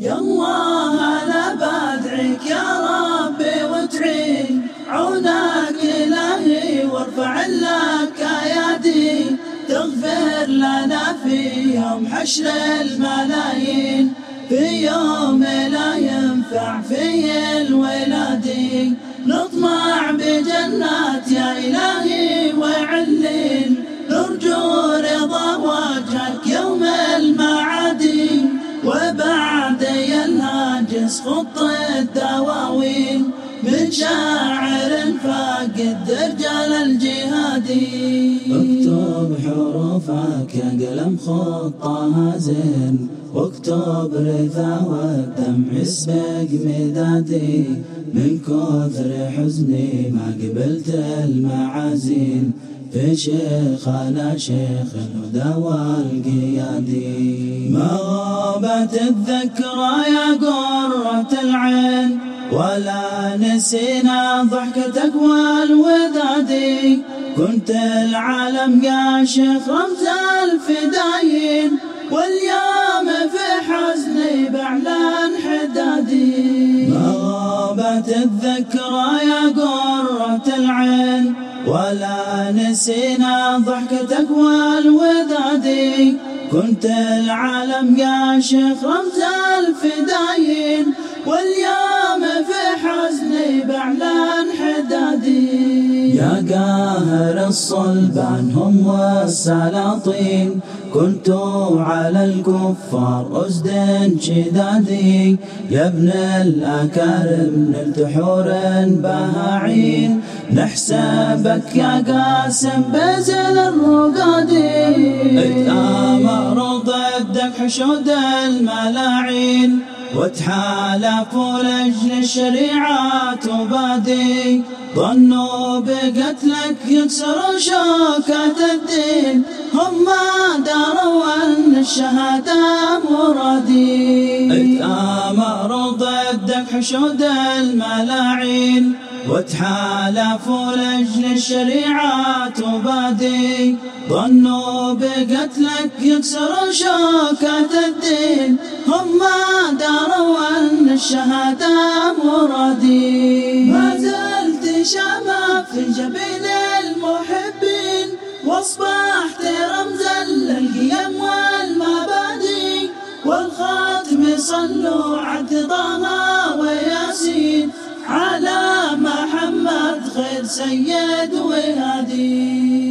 يا الله أنا بدعيك يا ربي وتعين عونك إلهي وارفع لك أيادي. تغفر لنا في يوم حشر الملايين في يوم لا ينفع فيه الولادي نطمع بجنات يا إلهي ينهاجس خط الدواوين من شاعر فاقد رجال الجهادي. اكتب حروفك يا قلم خطها زين واكتب رثا والدمع يسبق مدادي. من كثر حزني ما قبلت المعازين في شيخنا شيخ الهدى والقيادي ما غابت الذكرى يا قرة العين ولا نسينا ضحكتك والودادي كنت العالم يا شيخ رمز الفدايين واليوم في حزني بعلن حدادي. ما غابت الذكرى يا قرة نسينا ضحكتك والودادي كنت العالم يا شيخ رمز الفدايين. واليوم في حزني يا قاهر الصلبان هم والسلاطين. كنت على الكفار أسد شدادي يا ابن الأكارم نلت حور بهاعين نحسبك يا قاسم بزل الرقادي اتآمر ضدك حشود الملاعين. وتحالفوا لأجل الشريعة تبادي ظنوا بقتلك يكسروا شوكة الدين. هم داروا أن الشهادة مرادي. اتآمروا ضدك حشود الملاعين. وتحالفوا لأجل الشريعة تبادي. ظنوا بقتلك يكسروا شوكة الدين. هم داروا أن الشهادة مرادي. ما زلت شامة في جبين المحبين. وأصبحت رمزا للقيم والمبادئ. والخاتم صلوا طه وياسين على محمد خير سيد وهادي